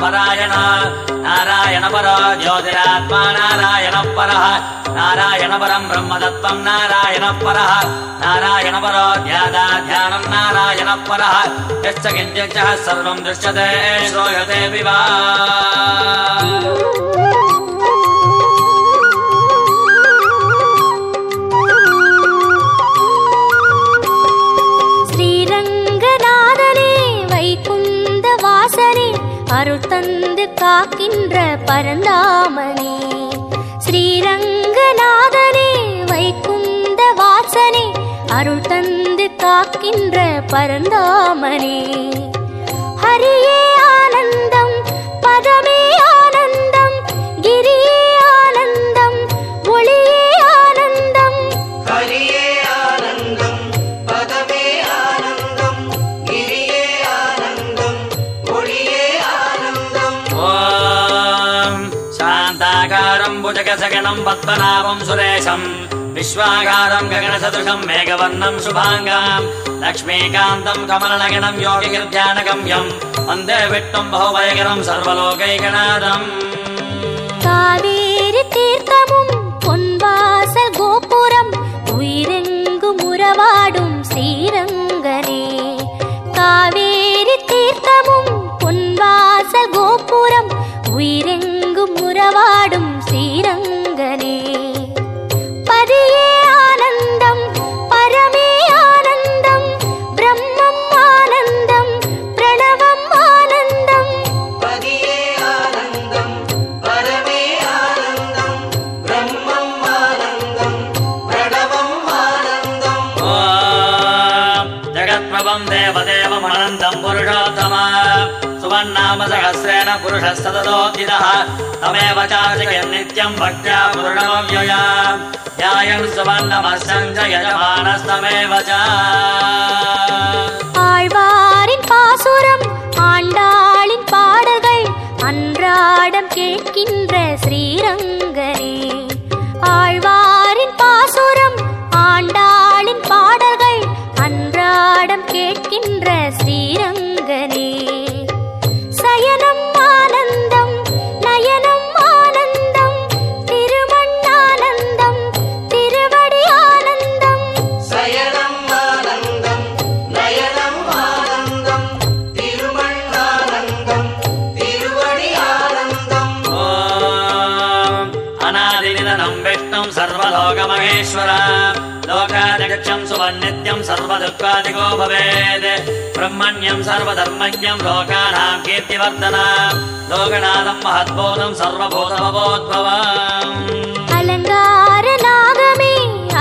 परायण। नारायण परो ज्योतिरात्मा नारायण परः। नारायण परम् ब्रह्मदत्तम् नारायण परः। नारायण परो ध्यादा ध्यानम् नारायण परः। यश्च किञ्चित् सर्वम् दृश्यते श्रूयते विवा அருள் தந்து காக்கின்ற பரந்தாமனே. ஸ்ரீரங்கநாதனே வைக்குந்த வாசனே அருள் தந்து காக்கின்ற பரந்தாமனே. ஹரியே ஆனந்தம் பதமே शान्ताकारम् भुजगसगणम् पद्मनाभम् सुरेशम् विश्वाकारम् गगनसदृशम् मेघवर्णम् शुभाङ्गाम् लक्ष्मीकान्तम् कमलनगणम् योगिगिर्ध्यानगम्यम् वन्दे विष्णुम् बहुभयकरम् सर्वलोकैकनाथम् காவேரி தீர்த்தமும் பொன்வாசல் கோபுரம் உயிரெங்கும் உறவாடும் ஸ்ரீரங்கனே ेवम् पुरुषोत्तम। सुवन्नाम सहस्रेण पुरुषस्तदतो तमेव चा नित्यम् भक्त्या पूर्णो व्यया। सुवर्णमस्यम् च यजमानस्तमेव च। सुवन्नित्यम् सर्वदुःखादिको भवेत् ब्रह्मण्यम् सर्वधर्मज्ञम् लोकानाम् कीर्तिवर्धन लोकनाथम् महद्बोधम् सर्वभूतमवोद्भवम् அலங்கார நாகமே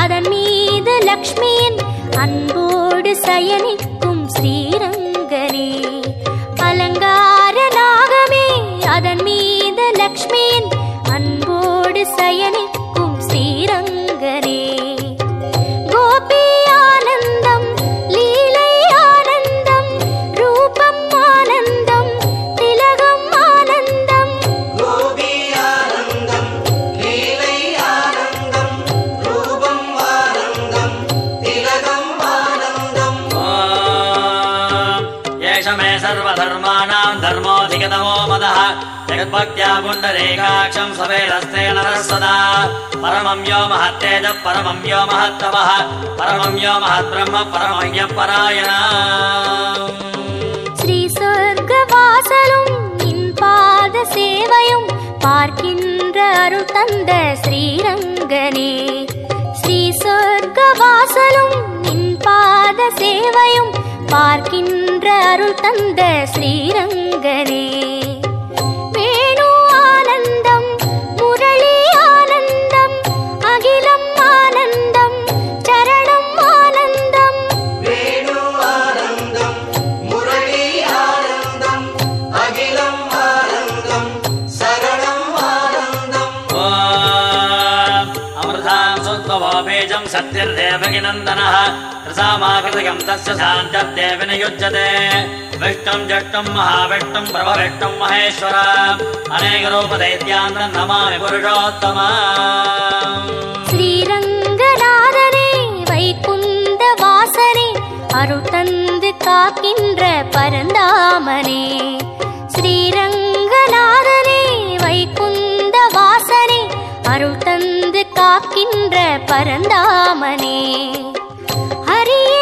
அதன் மீது லக்ஷ்மியின் அன்போடு சயனிக்கும் जगद्भक्त्या पुण्डरीकाक्षम् सवेरस्ते नरः सदा परमम् यो महत्तेजः परमम् यो महत्तमः परमम् यो महद्ब्रह्म परमय्यः परायणा ஸ்ரீ சொர்க்க வாசலும் நின் பாத சேவையும் பார்க்கின்ற அருள் தந்த ஸ்ரீரங்கனே ஸ்ரீ சொர்க்க வாசலும் நின் பாத சேவையும் பார்க்கின்ற அருள் தந்த ஸ்ரீரங்கனே सत्यर्देवगिनन्दनः रसामाकृतयम् तस्य सान्तर्देव नियुज्यते विष्टम् जष्टम् महाविष्टम् प्रभविष्टम् महेश्वर अनेकरूपदैत्यान्तम् नमामि पुरुषोत्तमा ஸ்ரீரங்கநாதனே வைகுந்த வாசனே அருள் தந்து காக்கின்ற பரந்தாமனே ஸ்ரீரங்கநாதனே வைகுந்த வாசனே அருள் தந்து இருந்து காக்கின்ற பரந்தாமனே. ஹரியே